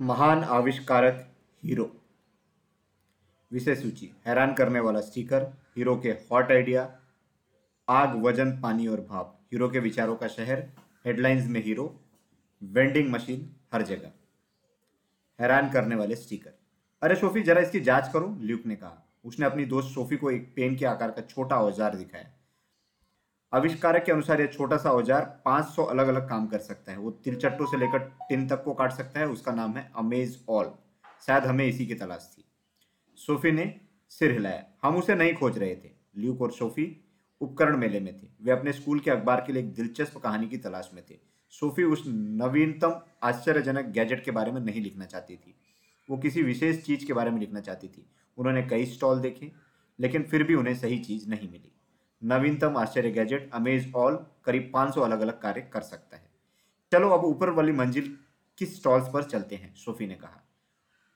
महान आविष्कारक हीरो। विषय सूची, हैरान करने वाला स्टिकर, हीरो के हॉट आइडिया, आग, वज़न, पानी और भाप हीरो के विचारों का शहर, हेडलाइंस में हीरो, वेंडिंग मशीन हर जगह। हैरान करने वाले स्टिकर। अरे सोफी जरा इसकी जाँच करो, ल्यूक ने कहा। उसने अपनी दोस्त सोफी को एक पेन के आकार का छोटा औज़ार दिखाया। आविष्कारक के अनुसार यह छोटा सा औज़ार 500 अलग अलग काम कर सकता है। वो तिलचट्टों से लेकर टिन तक को काट सकता है। उसका नाम है अमेज ऑल। शायद हमें इसी की तलाश थी। सोफी ने सिर हिलाया। हम उसे नहीं खोज रहे थे। ल्यूक और सोफी उपकरण मेले में थे। वे अपने स्कूल के अखबार के लिए एक दिलचस्प कहानी की तलाश में थे। सोफी उस नवीनतम, आश्चर्यजनक गैजेट के बारे में नहीं लिखना चाहती थी। वो किसी विशेष चीज़ के बारे में लिखना चाहती थी। उन्होंने कई स्टॉल देखे, लेकिन फिर भी उन्हें सही चीज़ नहीं मिली। नवीनतम आश्चर्य गैजेट अमेज ऑल करीब 500 अलग अलग कार्य कर सकता है। चलो अब ऊपर वाली मंजिल किस स्टॉल्स पर चलते हैं, सोफी ने कहा।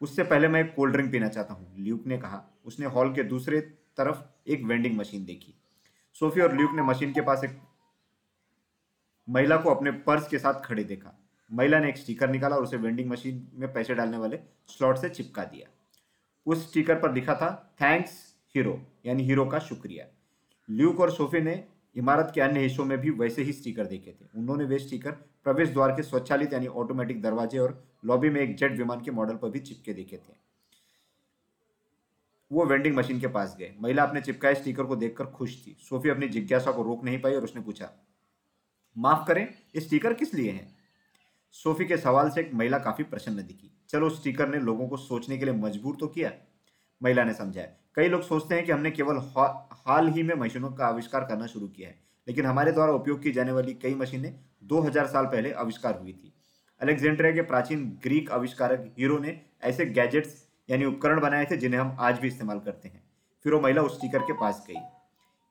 उससे पहले मैं एक कोल्ड ड्रिंक पीना चाहता हूँ, ल्यूक ने कहा। उसने हॉल के दूसरे तरफ़ एक वेंडिंग मशीन देखी। सोफी और ल्यूक ने मशीन के पास एक महिला को अपने पर्स के साथ खड़े देखा। महिला ने एक स्टिकर निकाला और उसे वेंडिंग मशीन में पैसे डालने वाले स्लॉट से चिपका दिया। उस स्टिकर पर लिखा था, थैंक्स हीरो, यानी हीरो का शुक्रिया। ल्यूक और सोफे ने इमारत के अन्य हिस्सों में भी वैसे ही स्टिकर देखे थे। उन्होंने वे स्टिकर प्रवेश द्वार के स्वचालित यानी ऑटोमेटिक दरवाजे और लॉबी में एक जेट विमान के मॉडल पर भी चिपके देखे थे। वो वेंडिंग मशीन के पास गए। महिला अपने चिपकाए स्टिकर को देखकर खुश थी। सोफी अपनी जिज्ञासा को रोक नहीं पाई और उसने पूछा, माफ़ करें, ये स्टिकर किस लिए हैं? सोफी के सवाल से एक महिला काफ़ी प्रसन्न दिखी। चलो, स्टिकर ने लोगों को सोचने के लिए मजबूर तो किया महिला ने समझाया कई लोग सोचते हैं कि हमने केवल हाल ही में मशीनों का आविष्कार करना शुरू किया है, लेकिन हमारे द्वारा उपयोग की जाने वाली कई मशीनें 2000 साल पहले आविष्कार हुई थी। अलेक्जेंड्रिया के प्राचीन ग्रीक आविष्कारक हीरो ने ऐसे गैजेट्स यानी उपकरण बनाए थे जिन्हें हम आज भी इस्तेमाल करते हैं। फिर वो महिला उस स्टिकर के पास गई।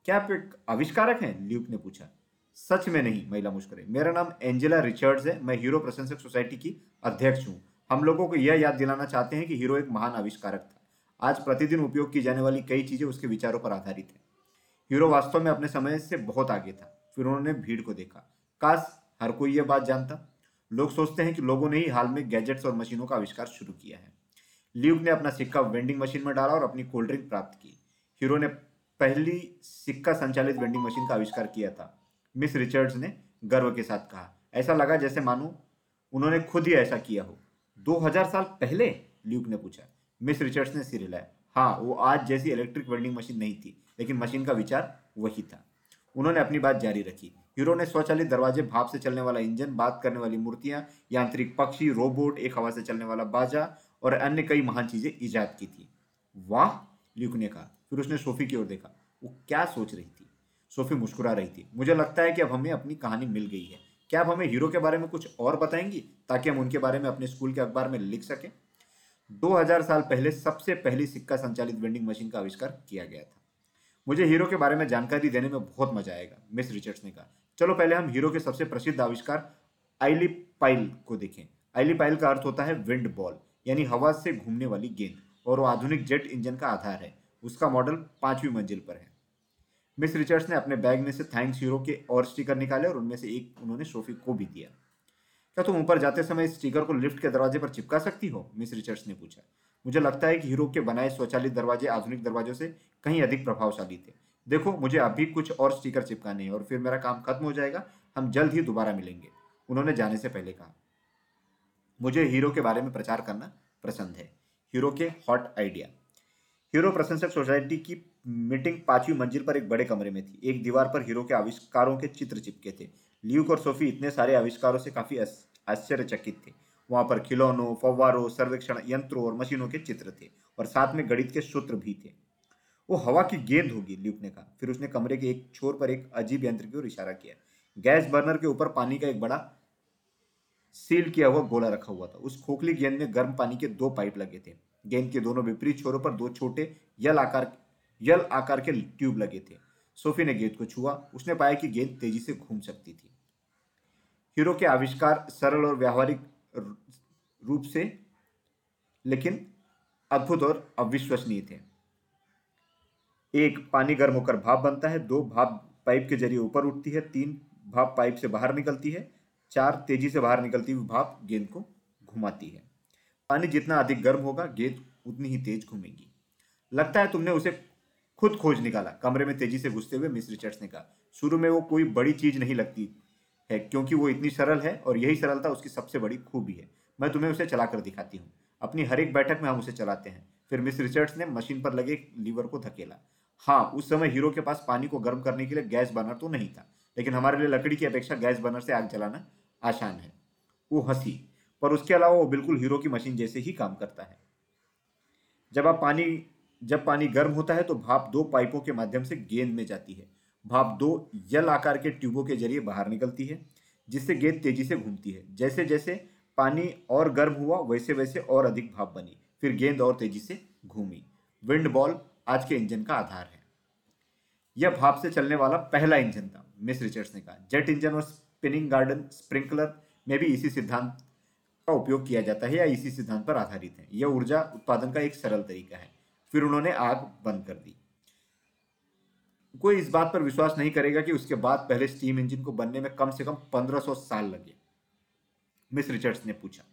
क्या आप एक आविष्कारक हैं? ल्यूक ने पूछा। सच में नहीं, महिला मुस्करे मेरा नाम एंजेला रिचर्ड्स है। मैं हीरो प्रशंसक सोसाइटी की अध्यक्ष हूँ। हम लोगों को यह याद दिलाना चाहते हैं कि हीरो एक महान आविष्कारक था। आज प्रतिदिन उपयोग की जाने वाली कई चीज़ें उसके विचारों पर आधारित है। हीरो वास्तव में अपने समय से बहुत आगे था, फिर उन्होंने भीड़ को देखा। काश हर कोई यह बात जानता। लोग सोचते हैं कि लोगों ने ही हाल में गैजेट्स और मशीनों का आविष्कार शुरू किया है। ल्यूक ने अपना सिक्का वेंडिंग मशीन में डाला और अपनी कोल्ड ड्रिंक प्राप्त की। हीरो ने पहली सिक्का संचालित वेंडिंग मशीन का आविष्कार किया था। मिस रिचर्ड्स ने गर्व के साथ कहा, ऐसा लगा जैसे मानो उन्होंने खुद ही ऐसा किया हो। 2000 साल पहले ल्यूक ने पूछा मिस रिचर्ड्स ने सिर हिलाया हाँ वो आज जैसी इलेक्ट्रिक वेल्डिंग मशीन नहीं थी, लेकिन मशीन का विचार वही था। उन्होंने अपनी बात जारी रखी। हीरो ने स्वचालित दरवाजे भाप से चलने वाला इंजन, बात करने वाली मूर्तियाँ, यांत्रिक पक्षी रोबोट एक हवा से चलने वाला बाजा और अन्य कई महान चीज़ें ईजाद की थी। वाह ल्यूक ने कहा। फिर उसने सोफी की ओर देखा। वो क्या सोच रही थी? सोफी मुस्कुरा रही थी। मुझे लगता है कि अब हमें अपनी कहानी मिल गई है। क्या आप हमें हीरो के बारे में कुछ और बताएँगी, ताकि हम उनके बारे में अपने स्कूल के अखबार में लिख सकें? 2000 साल पहले सबसे पहली सिक्का संचालित वेंडिंग मशीन का आविष्कार किया गया था। मुझे हीरो के बारे में जानकारी देने में बहुत मज़ा आएगा, मिस रिचर्ड्स ने कहा। चलो पहले हम हीरो के सबसे प्रसिद्ध आविष्कार आईली पाइल को देखें। आईली पाइल का अर्थ होता है विंड बॉल, यानी हवा से घूमने वाली गेंद, और वो आधुनिक जेट इंजन का आधार है। उसका मॉडल पांचवी मंजिल पर है। मिस रिचर्ड्स ने अपने बैग में से थैंक्स हीरो के और स्टिकर निकाले और उनमें से एक उन्होंने सोफी को भी दिया। क्या तुम ऊपर जाते समय इस स्टिकर को लिफ्ट के दरवाजे पर चिपका सकती हो? मिस रिचर्ड्स ने पूछा। मुझे लगता है कि हीरो के बनाए स्वचालित दरवाजे आधुनिक दरवाजों से कहीं अधिक प्रभावशाली थे। देखो, मुझे अभी कुछ और स्टिकर चिपकाने हैं और फिर मेरा काम खत्म हो जाएगा। हम जल्द ही दोबारा मिलेंगे। उन्होंने जाने से पहले कहा। मुझे हीरो के बारे में प्रचार करना पसंद है। हीरो के हॉट आइडिया हीरो प्रशंसक सोसाइटी की मीटिंग पांचवी मंजिल पर एक बड़े कमरे में थी। एक दीवार पर हीरो के आविष्कारों के चित्र चिपके थे। ल्यूक और सोफी इतने सारे आविष्कारों से काफ़ी आश्चर्यचकित थे। वहाँ पर खिलौनों, फव्वारों, सर्वेक्षण यंत्रों और मशीनों के चित्र थे और साथ में गणित के सूत्र भी थे। वो हवा की गेंद होगी, ल्यूक ने कहा। फिर उसने कमरे के एक छोर पर एक अजीब यंत्र की ओर इशारा किया। गैस बर्नर के ऊपर पानी का एक बड़ा सील किया हुआ गोला रखा हुआ था। उस खोखली गेंद में गर्म पानी के दो पाइप लगे थे। गेंद के दोनों विपरीत छोरों पर दो छोटे यल आकार यल आकार के ट्यूब लगे थे। सोफी ने गेंद को छुआ। उसने पाया कि गेंद तेज़ी से घूम सकती थी। हीरो के आविष्कार सरल और व्यावहारिक रूप से, लेकिन अद्भुत और अविश्वसनीय थे। एक, पानी गर्म होकर भाप बनता है। दो, भाप पाइप के ज़रिए ऊपर उठती है। तीन, भाप पाइप से बाहर निकलती है। चार, तेज़ी से बाहर निकलती हुई भाप गेंद को घुमाती है। पानी जितना अधिक गर्म होगा, गेंद उतनी ही तेज घूमेगी। लगता है तुमने उसे खुद खोज निकाला। कमरे में तेज़ी से घुसते हुए मिस रिचर्ड्स ने कहा, शुरू में वो कोई बड़ी चीज़ नहीं लगती। है, क्योंकि वो इतनी सरल है और यही सरलता उसकी सबसे बड़ी खूबी है। मैं तुम्हें उसे चलाकर दिखाती हूँ। अपनी हर एक बैठक में हम उसे चलाते हैं। फिर मिस रिचर्ड्स ने मशीन पर लगे लीवर को धकेला। हाँ उस समय हीरो के पास पानी को गर्म करने के लिए गैस बर्नर तो नहीं था, लेकिन हमारे लिए लकड़ी की अपेक्षा गैस बर्नर से आग जलाना आसान है। वो हँसी, पर उसके अलावा वो बिल्कुल हीरो की मशीन जैसे ही काम करता है। जब आप पानी, जब पानी गर्म होता है तो भाप दो पाइपों के माध्यम से गेंद में जाती है। भाप दो यल आकार के ट्यूबों के ज़रिए बाहर निकलती है, जिससे गेंद तेज़ी से घूमती है। जैसे जैसे पानी और गर्म हुआ, वैसे वैसे और अधिक भाप बनी। फिर गेंद और तेज़ी से घूमी। विंड बॉल आज के इंजन का आधार है। यह भाप से चलने वाला पहला इंजन था मिस रिचर्ड्स ने कहा। जेट इंजन और स्पिनिंग गार्डन स्प्रिंकलर में भी इसी सिद्धांत का उपयोग किया जाता है या इसी सिद्धांत पर आधारित है। यह ऊर्जा उत्पादन का एक सरल तरीका है। फिर उन्होंने आग बंद कर दी। कोई इस बात पर विश्वास नहीं करेगा कि उसके बाद पहले स्टीम इंजन को बनने में कम से कम 1500 साल लगे। मिस रिचर्ड्स ने पूछा,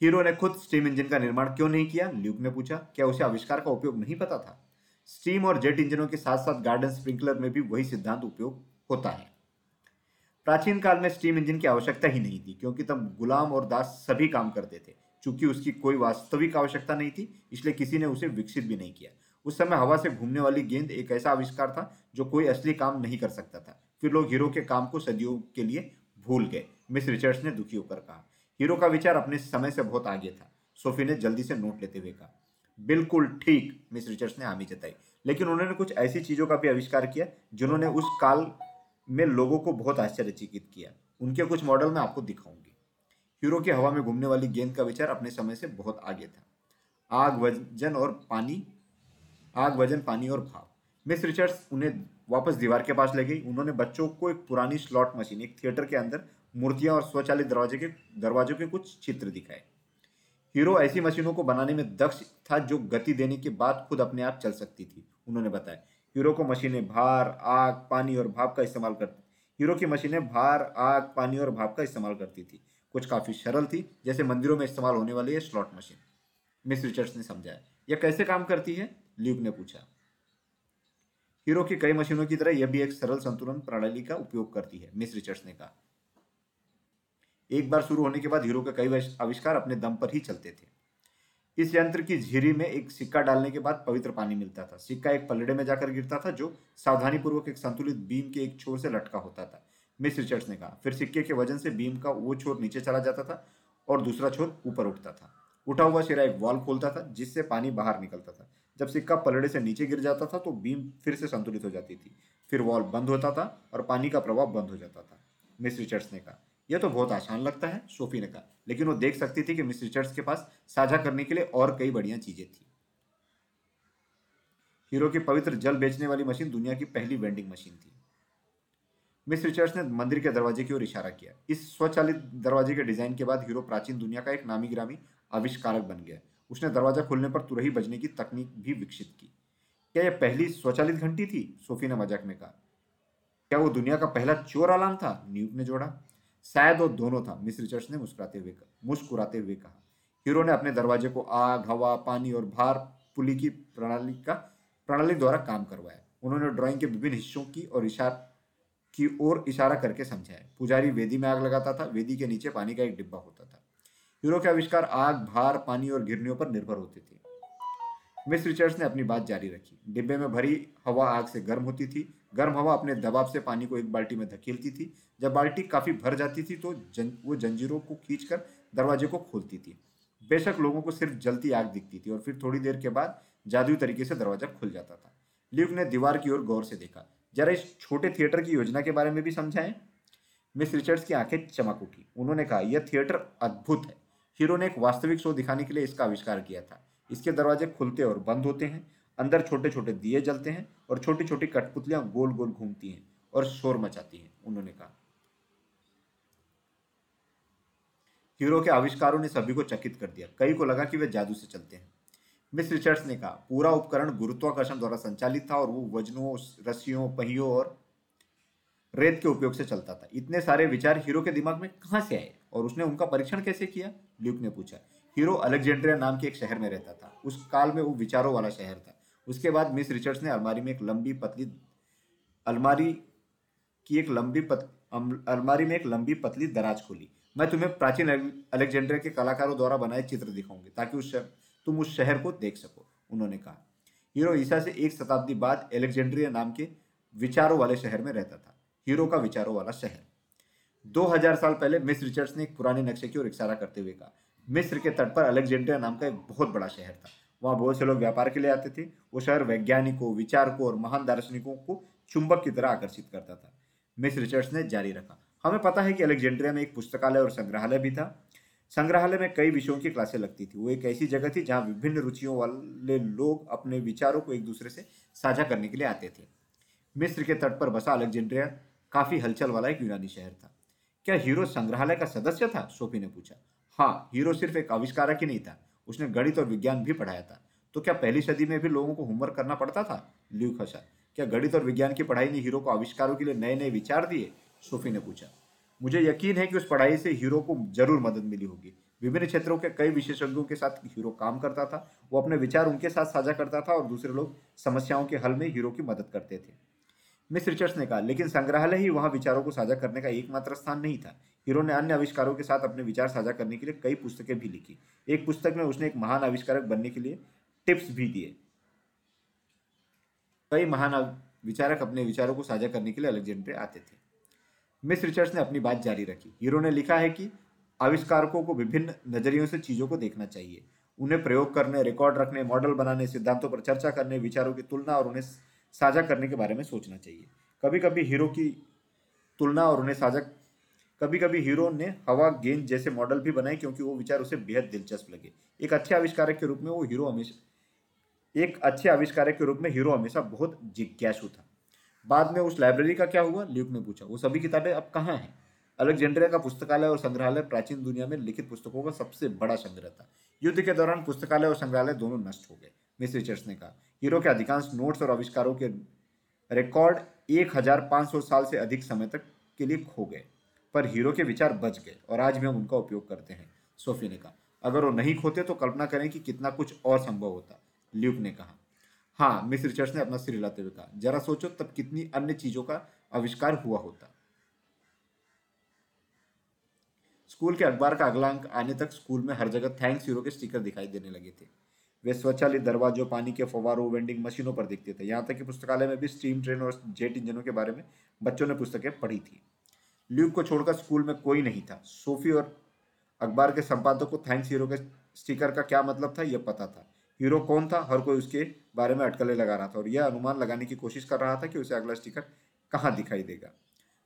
हीरो ने खुद स्टीम इंजन का निर्माण क्यों नहीं किया? ल्यूक ने पूछा, क्या उसे आविष्कार का उपयोग नहीं पता था? स्टीम और जेट इंजनों के साथ साथ गार्डन स्प्रिंकलर में भी वही सिद्धांत उपयोग होता है। प्राचीन काल में स्टीम इंजन की आवश्यकता ही नहीं थी, क्योंकि तब गुलाम और दास सभी काम करते थे, चूँकि उसकी कोई वास्तविक आवश्यकता नहीं थी, इसलिए किसी ने उसे विकसित भी नहीं किया। उस समय हवा से घूमने वाली गेंद एक ऐसा आविष्कार था जो कोई असली काम नहीं कर सकता था। फिर लोग हीरो के काम को सदियों के लिए भूल गए। मिस रिचर्ड्स ने दुखी होकर कहा, हीरो का विचार अपने समय से बहुत आगे था, सोफी ने जल्दी से नोट लेते हुए कहा। बिल्कुल ठीक, मिस रिचर्ड्स ने हामी जताई। लेकिन उन्होंने कुछ ऐसी चीज़ों का भी आविष्कार किया जिन्होंने उस काल में लोगों को बहुत आश्चर्यचकित किया। उनके कुछ मॉडल मैं आपको दिखाऊँगी। हीरो की हवा में घूमने वाली गेंद का विचार अपने समय से बहुत आगे था। आग, वज़न और पानी आग, वज़न, पानी और भाव मिस रिचर्ड्स उन्हें वापस दीवार के पास ले गई। उन्होंने बच्चों को एक पुरानी स्लॉट मशीन एक थिएटर के अंदर मूर्तियाँ और स्वचालित दरवाजे के दरवाजों के कुछ चित्र दिखाए। हीरो ऐसी मशीनों को बनाने में दक्ष था जो गति देने के बाद खुद अपने आप चल सकती थी, उन्होंने बताया। हीरो को मशीनें भार, आग, पानी और भाप का इस्तेमाल करती हीरो की मशीनें भार, आग, पानी और भाप का इस्तेमाल करती थी। कुछ काफ़ी सरल थी, जैसे मंदिरों में इस्तेमाल होने वाली है स्लॉट मशीन मिस रिचर्ड्स ने समझाया। यह कैसे काम करती है? ल्यूक ने पूछा। हीरो की कई मशीनों की तरह यह भी एक सरल संतुलन प्रणाली का उपयोग करती है, मिस रिचर्ड्स ने कहा। एक बार शुरू होने के बाद हीरो के कई आविष्कार अपने दम पर ही चलते थे। इस यंत्र की झीरी में एक सिक्का डालने के बाद पवित्र पानी मिलता था। सिक्का एक पलड़े में जाकर गिरता था, जो सावधानी पूर्वक एक संतुलित बीम के एक छोर से लटका होता था। मिस रिचर्ड्स ने कहा। फिर सिक्के के वज़न से बीम का वो छोर नीचे चला जाता था और दूसरा छोर ऊपर उठता था। उठा हुआ सिरा एक वॉल खोलता था, जिससे पानी बाहर निकलता था। जब सिक्का पलड़े से नीचे गिर जाता था तो बीम फिर से संतुलित हो जाती थी। फिर वॉल बंद होता था और पानी का प्रभाव बंद हो जाता था। मिस रिचर्ड्स ने कहा, यह तो बहुत आसान लगता है सोफी ने कहा, लेकिन वो देख सकती थी कि मिस रिचर्ड्स के पास साझा करने के लिए और कई बढ़िया चीज़ें थी। हीरो की पवित्र जल बेचने वाली मशीन दुनिया की पहली वेंडिंग मशीन थी। मिस रिचर्ड्स ने मंदिर के दरवाजे की ओर इशारा किया। इस स्वचालित दरवाजे के डिज़ाइन के बाद हीरो प्राचीन दुनिया का एक नामी ग्रामी आविष्कारक बन गया। उसने दरवाज़ा खोलने पर तुरही बजने की तकनीक भी विकसित की। क्या यह पहली स्वचालित घंटी थी? सोफी ने मज़ाक में कहा। क्या वो दुनिया का पहला चोर अलार्म था? न्यूक ने जोड़ा। शायद वो दोनों था, मिस रिचर्ड्स ने मुस्कुराते हुए मुस्कुराते हुए कहा। हीरो ने अपने दरवाजे को आग, हवा, पानी और भार, पुली की प्रणाली का, प्रणाली द्वारा काम करवाया। उन्होंने ड्राइंग के विभिन्न हिस्सों की और इशार, की ओर इशारा करके समझाया। पुजारी वेदी में आग लगाता था, वेदी के नीचे पानी का एक डिब्बा होता था। हीरो के आविष्कार आग भार पानी और गिरनियों पर निर्भर होते थे। मिस रिचर्ड्स ने अपनी बात जारी रखी। डिब्बे में भरी हवा आग से गर्म होती थी। गर्म हवा अपने दबाव से पानी को एक बाल्टी में धकेलती थी। जब बाल्टी काफ़ी भर जाती थी तो जन, वो जंजीरों को खींचकर दरवाजे को खोलती थी। बेशक लोगों को सिर्फ़ जलती आग दिखती थी और फिर थोड़ी देर के बाद जादुई तरीके से दरवाज़ा खुल जाता था। ल्यूक ने दीवार की ओर गौर से देखा। जरा इस छोटे थिएटर की योजना के बारे में भी समझाएँ? मिस रिचर्ड्स की आँखें चमक उठी। उन्होंने कहा यह थिएटर अद्भुत है। हीरो ने एक वास्तविक शो दिखाने के लिए इसका आविष्कार किया था। इसके दरवाजे खुलते और बंद होते हैं, अंदर छोटे छोटे दिए जलते हैं और छोटी छोटी कठपुतलियाँ गोल गोल घूमती हैं और शोर मचाती हैं, उन्होंने कहा। हीरो के आविष्कारों ने सभी को चकित कर दिया। कई को लगा कि वे जादू से चलते हैं। मिस रिचर्ड्स ने कहा, पूरा उपकरण गुरुत्वाकर्षण द्वारा संचालित था और वो वजनों, रस्सियों, पहियों और रेत के उपयोग से चलता था। इतने सारे विचार हीरो के दिमाग में कहाँ से आए और उसने उनका परीक्षण कैसे किया? ल्यूक ने पूछा हीरो अलेक्जेंड्रिया नाम के एक शहर में रहता था। उस काल में वो विचारों वाला शहर था। उसके बाद मिस रिचर्ड्स ने अलमारी में एक लंबी पतली अलमारी की एक लंबी पत, अलमारी में एक लंबी पतली दराज खोली। मैं तुम्हें प्राचीन अलेक्जेंड्रिया के कलाकारों द्वारा बनाए चित्र दिखाऊँगी ताकि उस शहर तुम उस शहर को देख सको उन्होंने कहा। हीरो ईसा से एक शताब्दी बाद एलेक्जेंड्रिया नाम के विचारों वाले शहर में रहता था। हीरो का विचारों वाला शहर। 2000 साल पहले मिस रिचर्ड्स ने एक पुराने नक्शे की ओर इशारा करते हुए कहा। मिस्र के तट पर अलेक्जेंड्रिया नाम का एक बहुत बड़ा शहर था। वहाँ बहुत से लोग व्यापार के लिए आते थे। वो शहर वैज्ञानिकों, विचारकों और महान दार्शनिकों को चुंबक की तरह आकर्षित करता था। मिस रिचर्ड्स ने जारी रखा। हमें पता है कि अलेक्जेंड्रिया में एक पुस्तकालय और संग्रहालय भी था। संग्रहालय में कई विषयों की क्लासें लगती थी। वो एक ऐसी जगह थी जहाँ विभिन्न रुचियों वाले लोग अपने विचारों को एक दूसरे से साझा करने के लिए आते थे। मिस्र के तट पर बसा अलेक्जेंड्रिया काफ़ी हलचल वाला एक यूनानी शहर था। क्या हीरो संग्रहालय का सदस्य था? सोफी ने पूछा। हाँ हीरो सिर्फ़ एक आविष्कारक ही नहीं था। उसने गणित और विज्ञान भी पढ़ाया था। तो क्या पहली सदी में भी लोगों को होमवर्क करना पड़ता था? ल्यू खसा क्या गणित और विज्ञान की पढ़ाई ने हीरो को आविष्कारों के लिए नए नए विचार दिए? सोफी ने पूछा। मुझे यकीन है कि उस पढ़ाई से हीरो को ज़रूर मदद मिली होगी। विभिन्न क्षेत्रों के कई विशेषज्ञों के साथ हीरो काम करता था। वो अपने विचार उनके साथ साझा करता था और दूसरे लोग समस्याओं के हल में हीरो की मदद करते थे। मिस रिचर्ड्स ने कहा, लेकिन संग्रहालय ही वहाँ विचारों को साझा करने का एकमात्र स्थान नहीं था। हीरो ने अन्य आविष्कारों के साथ अपने विचार साझा करने के लिए कई पुस्तकें भी लिखी। एक पुस्तक में उसने एक महान आविष्कारक बनने के लिए टिप्स भी दिए। कई महान विचारक अपने विचारों को साझा करने के लिए अलेक्जेंड्रे आते थे। मिस रिचर्ड्स ने अपनी बात जारी रखी। हीरो ने लिखा है कि आविष्कारकों को विभिन्न नजरियों से चीज़ों को देखना चाहिए। उन्हें प्रयोग करने, रिकॉर्ड रखने, मॉडल बनाने, सिद्धांतों पर चर्चा करने, विचारों की तुलना और उन्हें साझा करने के बारे में सोचना चाहिए। कभी कभी हीरो की तुलना और उन्हें साझा कभी कभी हीरो ने हवा गेंद जैसे मॉडल भी बनाए क्योंकि वो विचार उसे बेहद दिलचस्प लगे। एक अच्छे आविष्कारक के रूप में वो हीरो हमेशा, एक अच्छे आविष्कारक के रूप में हीरो हमेशा बहुत जिज्ञासु था। बाद में उस लाइब्रेरी का क्या हुआ? ल्यूक ने पूछा। वो सभी किताबें अब कहाँ हैं? अलेक्जेंड्रिया का पुस्तकालय और संग्रहालय प्राचीन दुनिया में लिखित पुस्तकों का सबसे बड़ा संग्रह था। युद्ध के दौरान पुस्तकालय और संग्रहालय दोनों नष्ट हो गए मिस रिचर्ड्स ने कहा। हीरो के अधिकांश नोट्स और आविष्कारों के रिकॉर्ड 1500 साल से अधिक समय तक के लिए खो गए, पर हीरो के विचार बच गए और आज भी हम उनका उपयोग करते हैं, सोफी ने कहा। अगर वो नहीं खोते तो कल्पना करें कि कितना कुछ और संभव होता, ल्यूक ने कहा। हाँ मिस रिचर्ड्स ने अपना सिर हिलाते हुए कहा, जरा सोचो तब कितनी अन्य चीज़ों का आविष्कार हुआ होता। स्कूल के अखबार का अगला अंक आने तक स्कूल में हर जगह थैंक्स हीरो के स्टिकर दिखाई देने लगे थे। वे स्वचालित दरवाजों, पानी के फवारों वेंडिंग मशीनों पर दिखते थे। यहाँ तक कि पुस्तकालय में भी स्टीम ट्रेन और जेट इंजनों के बारे में बच्चों ने पुस्तकें पढ़ी थी। ल्यूक को छोड़कर स्कूल में कोई नहीं था। सोफी और अखबार के संपादक को थैंक्स हीरो के स्टिकर का क्या मतलब था, यह पता था। हीरो कौन था, हर कोई उसके बारे में अटकलें लगा रहा था और यह अनुमान लगाने की कोशिश कर रहा था कि उसे अगला स्टिकर कहाँ दिखाई देगा।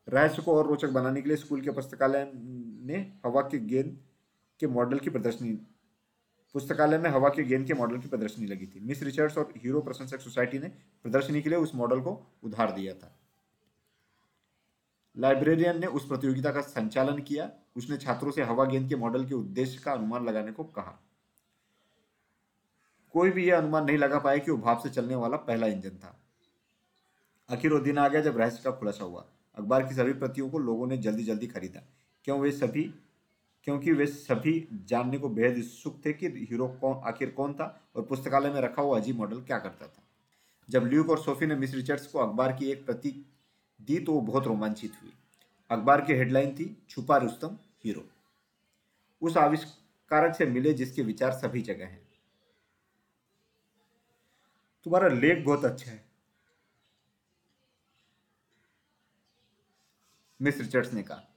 रहस्य को और रोचक बनाने के लिए स्कूल के पुस्तकालय ने हवा के गेंद के मॉडल की प्रदर्शनी पुस्तकालय में हवा के गेंद के मॉडल की प्रदर्शनी लगी थी। मिस रिचर्ड्स और हीरो प्रशंसक सोसाइटी ने प्रदर्शनी के लिए उस मॉडल को उधार दिया था। लाइब्रेरियन ने उस प्रतियोगिता का संचालन किया। उसने छात्रों से हवा गेंद के मॉडल के उद्देश्य का अनुमान लगाने को कहा। कोई भी यह अनुमान नहीं लगा पाया कि वो भाप से चलने वाला पहला इंजन था। आखिर वो दिन आ गया जब रहस्य का खुलासा हुआ। अखबार की सभी प्रतियों को लोगों ने जल्दी जल्दी खरीदा। क्यों? वे सभी क्योंकि वे सभी जानने को बेहद उत्सुक थे कि हीरो कौन, आखिर कौन था और पुस्तकालय में रखा हुआ अजीब मॉडल क्या करता था। जब ल्यूक और सोफी ने मिस रिचर्ड्स को अखबार की एक प्रति दी तो वो बहुत रोमांचित हुई। अखबार की हेडलाइन थी, छुपा रुस्तम, हीरो। उस आविष्कारक से मिले जिसके विचार सभी जगह हैं। तुम्हारा लेख बहुत अच्छा है। मिस रिचर्ड्स ने कहा।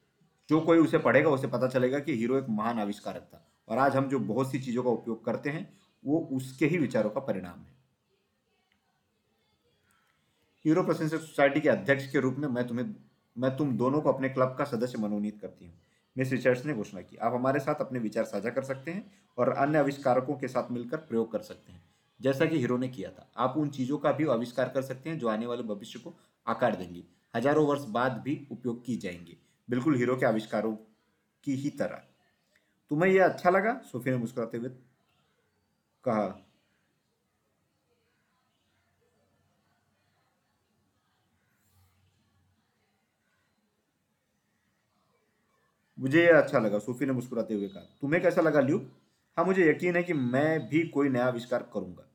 जो कोई उसे पढ़ेगा, उसे पता चलेगा कि हीरो एक महान आविष्कारक था। और आज हम जो बहुत सी चीज़ों का उपयोग करते हैं, वो उसके ही विचारों का परिणाम है। हीरो प्रशंसक सोसाइटी के अध्यक्ष के रूप में मैं तुम्हें, मैं तुम दोनों को अपने क्लब का सदस्य मनोनीत करती हूँ। मिस रिचर्ड्स ने घोषणा की, आप हमारे साथ अपने विचार साझा कर सकते हैं और अन्य आविष्कारकों के साथ मिलकर प्रयोग कर सकते हैं। जैसा कि हीरो ने किया था, आप उन चीज़ों का भी आविष्कार कर सकते हैं जो आने वाले भविष्य को आकार देंगी। हज़ारों वर्ष बाद भी उपयोग की जाएँगी। बिल्कुल हीरो के आविष्कारों की ही तरह। तुम्हें यह अच्छा लगा? सोफी ने मुस्कुराते हुए कहा, मुझे ये अच्छा लगा, सोफी ने मुस्कुराते हुए कहा। तुम्हें कैसा लगा, ल्यूक? हाँ मुझे यकीन है कि मैं भी कोई नया आविष्कार करूँगा,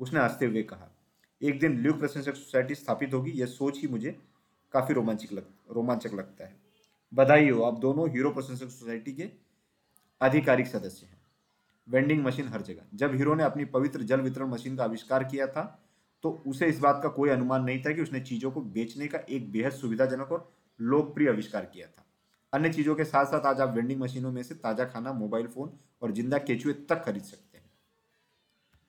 उसने हँसते हुए कहा। एक दिन ल्यूक प्रशंसक सोसाइटी स्थापित होगी, यह सोच ही मुझे काफ़ी रोमांचक लग, रोमांचक लगता है। बधाई हो। आप दोनों हीरो प्रशंसक सोसाइटी के आधिकारिक सदस्य हैं। वेंडिंग मशीन हर जगह। जब हीरो ने अपनी पवित्र जल वितरण मशीन का आविष्कार किया था तो उसे इस बात का कोई अनुमान नहीं था कि उसने चीज़ों को बेचने का एक बेहद सुविधाजनक और लोकप्रिय आविष्कार किया था। अन्य चीज़ों के साथ साथ आज आप वेंडिंग मशीनों में से ताज़ा खाना मोबाइल फ़ोन और ज़िंदा केचुए तक खरीद सकते हैं।